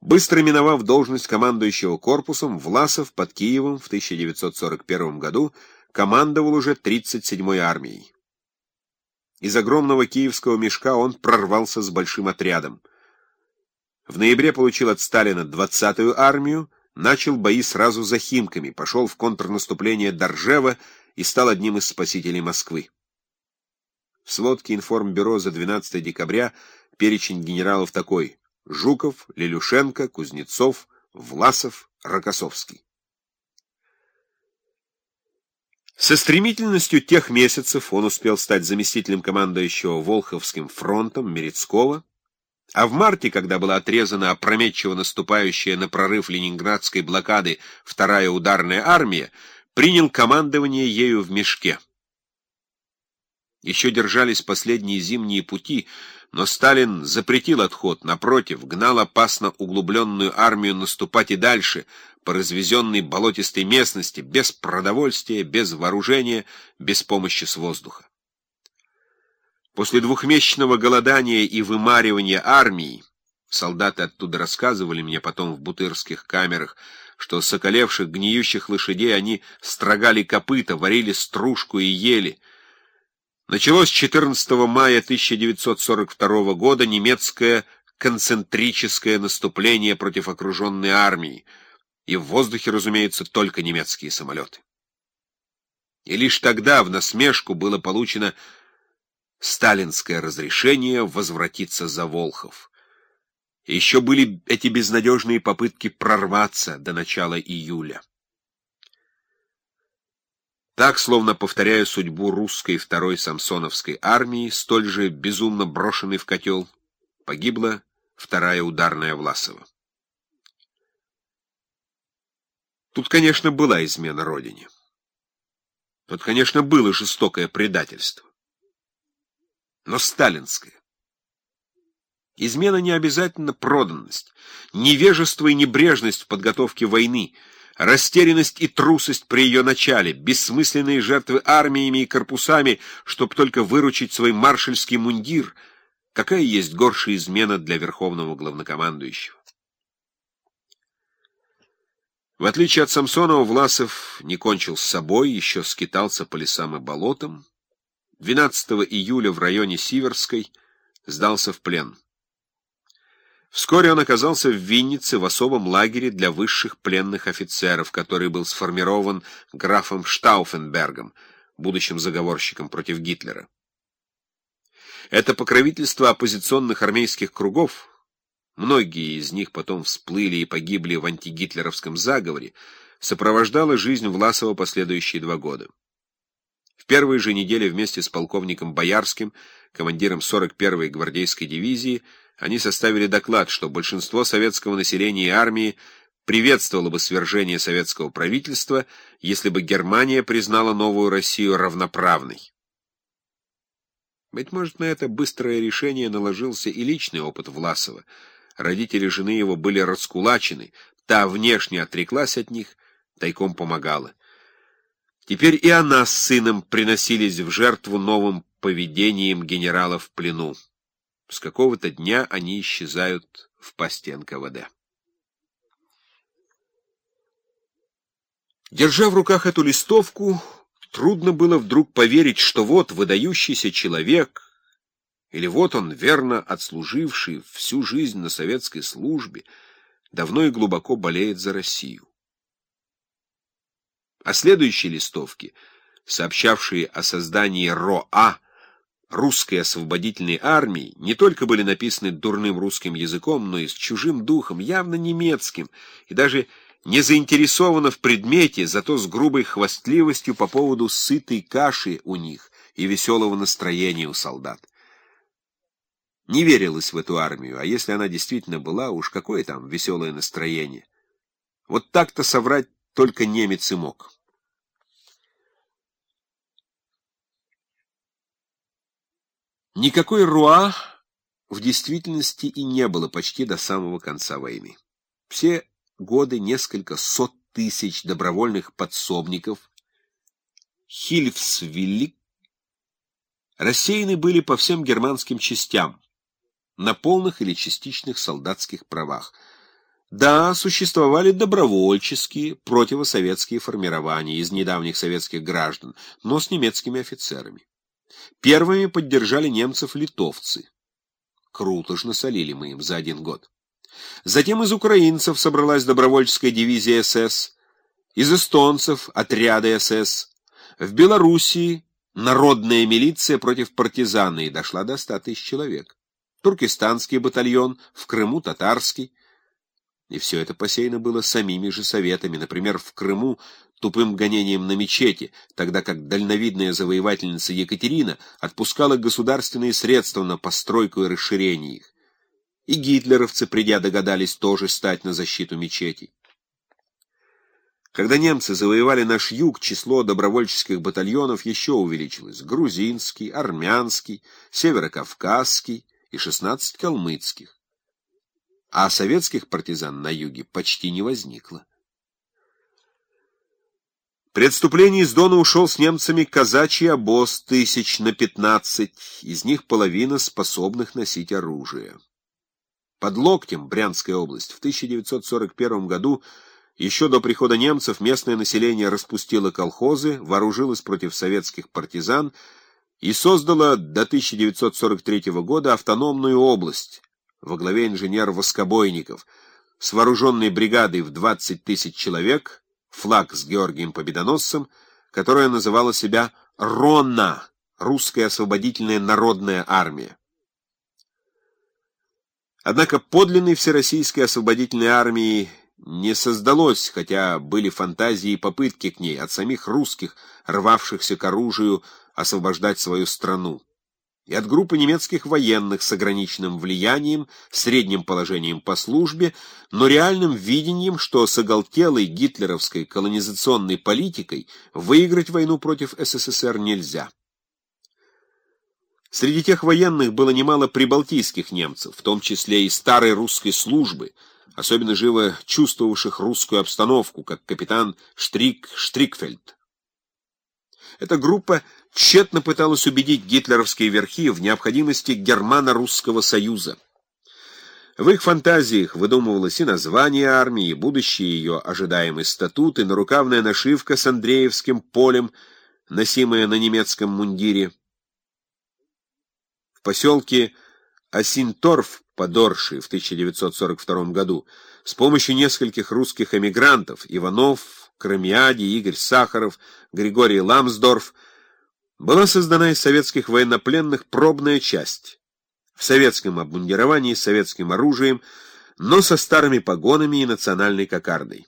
Быстро миновав должность командующего корпусом, Власов под Киевом в 1941 году командовал уже 37-й армией. Из огромного киевского мешка он прорвался с большим отрядом. В ноябре получил от Сталина 20-ю армию, начал бои сразу за Химками, пошел в контрнаступление до Ржева и стал одним из спасителей Москвы. В сводке информбюро за 12 декабря перечень генералов такой — Жуков, Лелюшенко, Кузнецов, Власов, Рокоссовский. Со стремительностью тех месяцев он успел стать заместителем командующего Волховским фронтом Мерецкого, а в марте, когда была отрезана опрометчиво наступающая на прорыв ленинградской блокады вторая ударная армия, принял командование ею в мешке. Еще держались последние зимние пути, но Сталин запретил отход, напротив, гнал опасно углубленную армию наступать и дальше, по развезенной болотистой местности, без продовольствия, без вооружения, без помощи с воздуха. После двухмесячного голодания и вымаривания армии, солдаты оттуда рассказывали мне потом в бутырских камерах, что соколевших, гниющих лошадей они строгали копыта, варили стружку и ели. Началось 14 мая 1942 года немецкое концентрическое наступление против окруженной армии, и в воздухе, разумеется, только немецкие самолеты. И лишь тогда в насмешку было получено сталинское разрешение возвратиться за Волхов. Еще были эти безнадежные попытки прорваться до начала июля. Так, словно повторяя судьбу русской второй самсоновской армии, столь же безумно брошенной в котел, погибла вторая ударная Власова. Тут, конечно, была измена родине. Тут, конечно, было жестокое предательство но сталинская. Измена не обязательно проданность, невежество и небрежность в подготовке войны, растерянность и трусость при ее начале, бессмысленные жертвы армиями и корпусами, чтобы только выручить свой маршальский мундир. Какая есть горшая измена для верховного главнокомандующего? В отличие от Самсонова, Власов не кончил с собой, еще скитался по лесам и болотам, 12 июля в районе Сиверской сдался в плен. Вскоре он оказался в Виннице в особом лагере для высших пленных офицеров, который был сформирован графом Штауфенбергом, будущим заговорщиком против Гитлера. Это покровительство оппозиционных армейских кругов, многие из них потом всплыли и погибли в антигитлеровском заговоре, сопровождало жизнь Власова последующие два года. В первые же недели вместе с полковником Боярским, командиром 41-й гвардейской дивизии, они составили доклад, что большинство советского населения и армии приветствовало бы свержение советского правительства, если бы Германия признала новую Россию равноправной. Быть может, на это быстрое решение наложился и личный опыт Власова. Родители жены его были раскулачены, та внешне отреклась от них, тайком помогала. Теперь и она с сыном приносились в жертву новым поведением генерала в плену. С какого-то дня они исчезают в пасти НКВД. Держа в руках эту листовку, трудно было вдруг поверить, что вот выдающийся человек, или вот он, верно отслуживший всю жизнь на советской службе, давно и глубоко болеет за Россию. А следующие листовки, сообщавшие о создании РОА, русской освободительной армии, не только были написаны дурным русским языком, но и с чужим духом, явно немецким, и даже не заинтересованы в предмете, зато с грубой хвастливостью по поводу сытой каши у них и веселого настроения у солдат. Не верилось в эту армию, а если она действительно была, уж какое там веселое настроение. Вот так-то соврать только немец и мог. Никакой Руа в действительности и не было почти до самого конца войны. Все годы несколько сот тысяч добровольных подсобников Хильфсвилли рассеяны были по всем германским частям на полных или частичных солдатских правах – Да, существовали добровольческие, противосоветские формирования из недавних советских граждан, но с немецкими офицерами. Первыми поддержали немцев литовцы. Круто ж насолили мы им за один год. Затем из украинцев собралась добровольческая дивизия СС, из эстонцев — отряды СС. В Белоруссии народная милиция против партизаны дошла до ста тысяч человек. Туркестанский батальон, в Крыму татарский. И все это посеяно было самими же советами, например, в Крыму тупым гонением на мечети, тогда как дальновидная завоевательница Екатерина отпускала государственные средства на постройку и расширение их. И гитлеровцы, придя, догадались тоже стать на защиту мечетей. Когда немцы завоевали наш юг, число добровольческих батальонов еще увеличилось. Грузинский, армянский, северокавказский и 16 калмыцких. А советских партизан на юге почти не возникло. При отступлении из Дона ушел с немцами казачий обоз тысяч на пятнадцать, из них половина способных носить оружие. Под Локтем, Брянская область, в 1941 году еще до прихода немцев местное население распустило колхозы, вооружилось против советских партизан и создало до 1943 года автономную область во главе инженер-воскобойников с вооруженной бригадой в 20 тысяч человек, флаг с Георгием Победоносцем, которая называла себя «РОНА» — Русская освободительная народная армия. Однако подлинной Всероссийской освободительной армии не создалось, хотя были фантазии и попытки к ней от самих русских, рвавшихся к оружию освобождать свою страну, и от группы немецких военных с ограниченным влиянием, средним положением по службе, но реальным видением, что с оголтелой гитлеровской колонизационной политикой выиграть войну против СССР нельзя. Среди тех военных было немало прибалтийских немцев, в том числе и старой русской службы, особенно живо чувствовавших русскую обстановку, как капитан Штрик Штрикфельд. Эта группа тщетно пыталась убедить гитлеровские верхи в необходимости германо-русского союза. В их фантазиях выдумывалось и название армии, и будущий ее ожидаемый статут, и нарукавная нашивка с Андреевским полем, носимая на немецком мундире. В поселке Осинторф под Оршей в 1942 году с помощью нескольких русских эмигрантов Иванов, Крамиади, Игорь Сахаров, Григорий Ламсдорф была создана из советских военнопленных пробная часть в советском обмундировании с советским оружием, но со старыми погонами и национальной кокардой.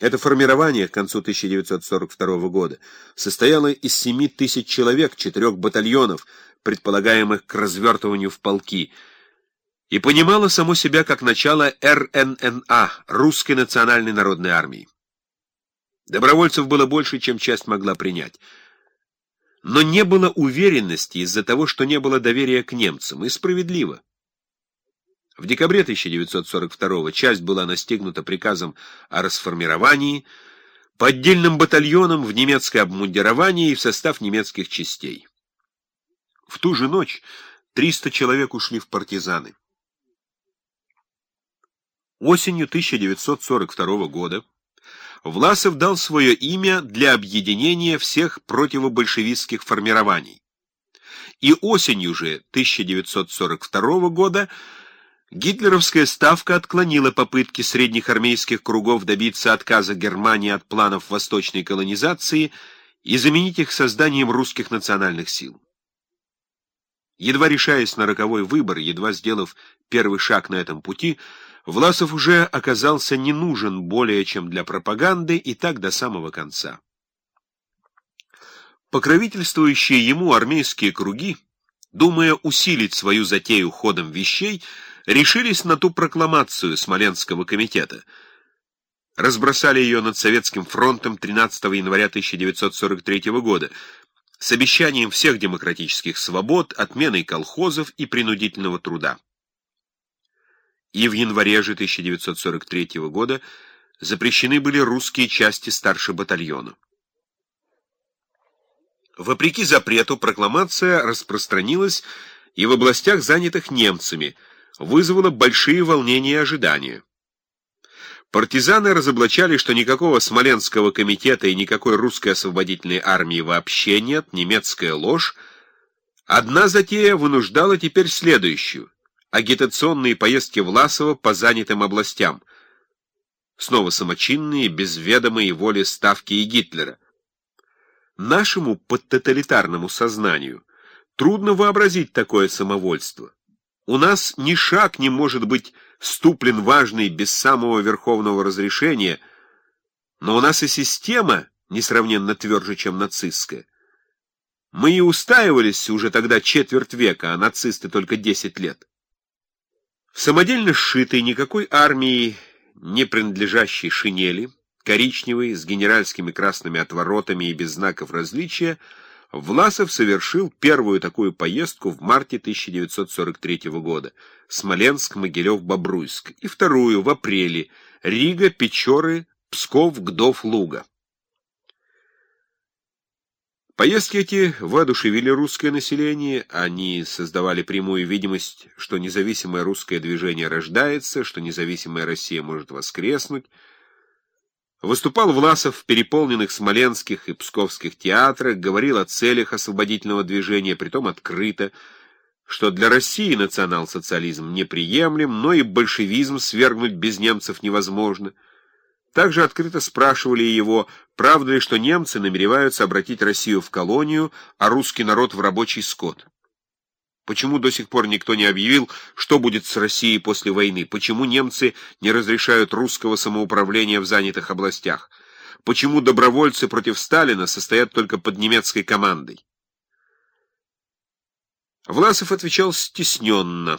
Это формирование к концу 1942 года состояло из 7 тысяч человек, четырех батальонов, предполагаемых к развертыванию в полки, и понимало само себя как начало РННА, Русской национальной народной армии. Добровольцев было больше, чем часть могла принять. Но не было уверенности из-за того, что не было доверия к немцам, и справедливо. В декабре 1942 часть была настигнута приказом о расформировании по отдельным батальонам в немецкое обмундирование и в состав немецких частей. В ту же ночь 300 человек ушли в партизаны. Осенью 1942 года Власов дал свое имя для объединения всех противобольшевистских формирований. И осенью же 1942 года гитлеровская ставка отклонила попытки средних армейских кругов добиться отказа Германии от планов восточной колонизации и заменить их созданием русских национальных сил. Едва решаясь на роковой выбор, едва сделав первый шаг на этом пути, Власов уже оказался не нужен более чем для пропаганды и так до самого конца. Покровительствующие ему армейские круги, думая усилить свою затею ходом вещей, решились на ту прокламацию Смоленского комитета. Разбросали ее над Советским фронтом 13 января 1943 года, с обещанием всех демократических свобод, отменой колхозов и принудительного труда. И в январе же 1943 года запрещены были русские части старше батальона. Вопреки запрету прокламация распространилась и в областях, занятых немцами, вызвала большие волнения и ожидания. Партизаны разоблачали, что никакого Смоленского комитета и никакой русской освободительной армии вообще нет, немецкая ложь. Одна затея вынуждала теперь следующую — агитационные поездки Власова по занятым областям. Снова самочинные, без ведомой воли Ставки и Гитлера. Нашему подтоталитарному сознанию трудно вообразить такое самовольство. У нас ни шаг не может быть ступлен важный без самого верховного разрешения, но у нас и система несравненно тверже, чем нацистская. Мы и устаивались уже тогда четверть века, а нацисты только десять лет. В самодельно сшитой никакой армии, не принадлежащей шинели, коричневой, с генеральскими красными отворотами и без знаков различия, Власов совершил первую такую поездку в марте 1943 года. Смоленск, Могилев, Бобруйск, и вторую в апреле. Рига, Печоры, Псков, Гдов, Луга. Поездки эти воодушевили русское население, они создавали прямую видимость, что независимое русское движение рождается, что независимая Россия может воскреснуть, Выступал Власов в переполненных смоленских и псковских театрах, говорил о целях освободительного движения, притом открыто, что для России национал-социализм неприемлем, но и большевизм свергнуть без немцев невозможно. Также открыто спрашивали его, правда ли, что немцы намереваются обратить Россию в колонию, а русский народ в рабочий скот. Почему до сих пор никто не объявил, что будет с Россией после войны? Почему немцы не разрешают русского самоуправления в занятых областях? Почему добровольцы против Сталина состоят только под немецкой командой? Власов отвечал стесненно,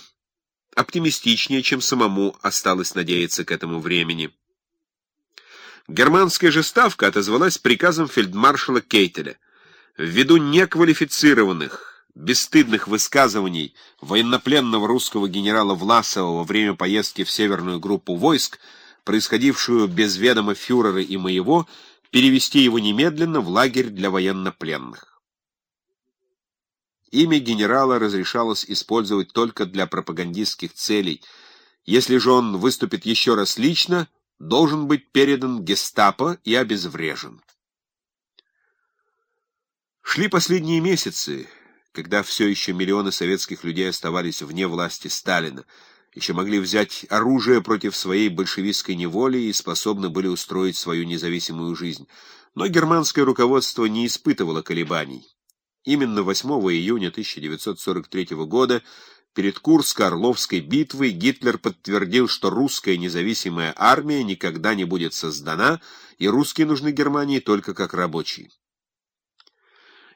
оптимистичнее, чем самому осталось надеяться к этому времени. Германская же ставка отозвалась приказом фельдмаршала Кейтеля. Ввиду неквалифицированных, бесстыдных высказываний военнопленного русского генерала Власова во время поездки в северную группу войск, происходившую без ведома фюрера и моего, перевести его немедленно в лагерь для военнопленных. Имя генерала разрешалось использовать только для пропагандистских целей. Если же он выступит еще раз лично, должен быть передан гестапо и обезврежен. Шли последние месяцы, когда все еще миллионы советских людей оставались вне власти Сталина, еще могли взять оружие против своей большевистской неволи и способны были устроить свою независимую жизнь. Но германское руководство не испытывало колебаний. Именно 8 июня 1943 года перед Курско-Орловской битвой Гитлер подтвердил, что русская независимая армия никогда не будет создана, и русские нужны Германии только как рабочие.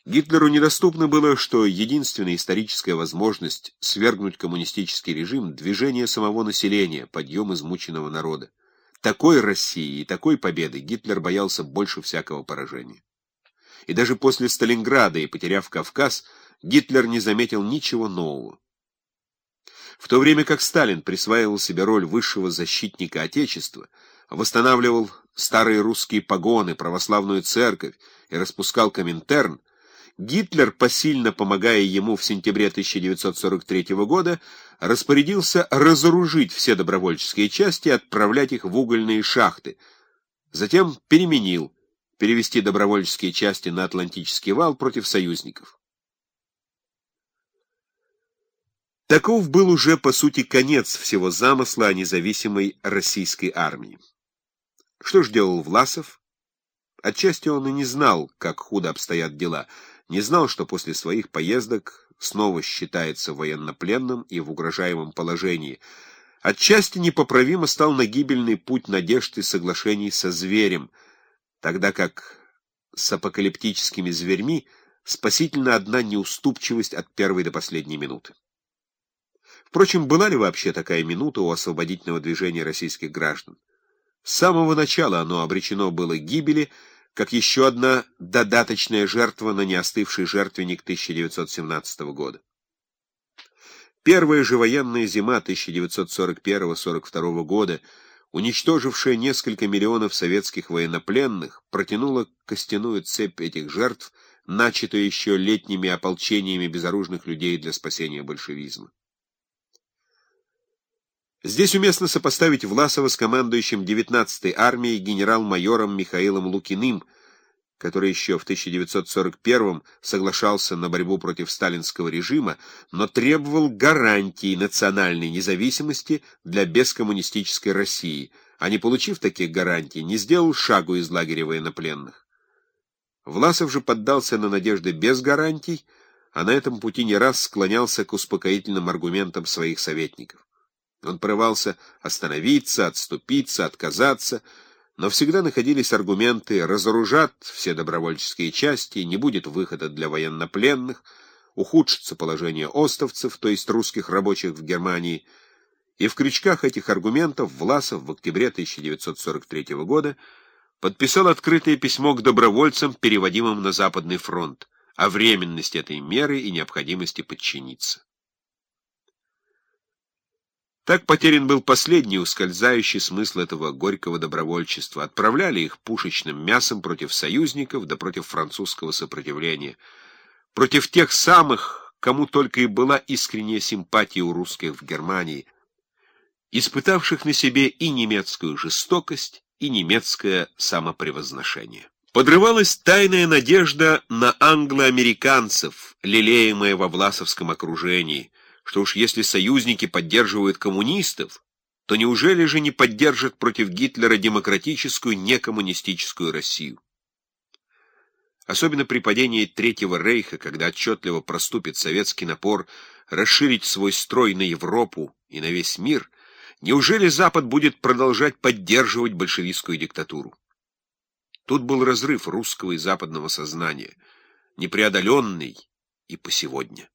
Гитлеру недоступно было, что единственная историческая возможность свергнуть коммунистический режим — движение самого населения, подъем измученного народа. Такой России и такой победы Гитлер боялся больше всякого поражения. И даже после Сталинграда и потеряв Кавказ, Гитлер не заметил ничего нового. В то время как Сталин присваивал себе роль высшего защитника Отечества, восстанавливал старые русские погоны, православную церковь и распускал Коминтерн, Гитлер, посильно помогая ему в сентябре 1943 года, распорядился разоружить все добровольческие части и отправлять их в угольные шахты. Затем переменил, перевести добровольческие части на Атлантический вал против союзников. Таков был уже, по сути, конец всего замысла о независимой российской армии. Что ж делал Власов? Отчасти он и не знал, как худо обстоят дела — не знал, что после своих поездок снова считается военнопленным и в угрожаемом положении. Отчасти непоправимо стал на гибельный путь надежд и соглашений со зверем, тогда как с апокалиптическими зверьми спасительна одна неуступчивость от первой до последней минуты. Впрочем, была ли вообще такая минута у освободительного движения российских граждан? С самого начала оно обречено было гибели, как еще одна додаточная жертва на неостывший жертвенник 1917 года. Первая же военная зима 1941-42 года, уничтожившая несколько миллионов советских военнопленных, протянула костяную цепь этих жертв, начатую еще летними ополчениями безоружных людей для спасения большевизма. Здесь уместно сопоставить Власова с командующим 19-й армией генерал-майором Михаилом Лукиным, который еще в 1941 соглашался на борьбу против сталинского режима, но требовал гарантии национальной независимости для бескоммунистической России, а не получив таких гарантий, не сделал шагу из лагеря военнопленных. Власов же поддался на надежды без гарантий, а на этом пути не раз склонялся к успокоительным аргументам своих советников. Он порывался остановиться, отступиться, отказаться, но всегда находились аргументы «разоружат все добровольческие части, не будет выхода для военнопленных», ухудшится положение остовцев, то есть русских рабочих в Германии, и в крючках этих аргументов Власов в октябре 1943 года подписал открытое письмо к добровольцам, переводимым на Западный фронт, о временности этой меры и необходимости подчиниться. Так потерян был последний ускользающий смысл этого горького добровольчества. Отправляли их пушечным мясом против союзников да против французского сопротивления, против тех самых, кому только и была искренняя симпатия у русских в Германии, испытавших на себе и немецкую жестокость, и немецкое самопревозношение. Подрывалась тайная надежда на англо-американцев, лелеемая во власовском окружении – что уж если союзники поддерживают коммунистов, то неужели же не поддержат против Гитлера демократическую, некоммунистическую Россию? Особенно при падении Третьего Рейха, когда отчетливо проступит советский напор расширить свой строй на Европу и на весь мир, неужели Запад будет продолжать поддерживать большевистскую диктатуру? Тут был разрыв русского и западного сознания, непреодоленный и по сегодня.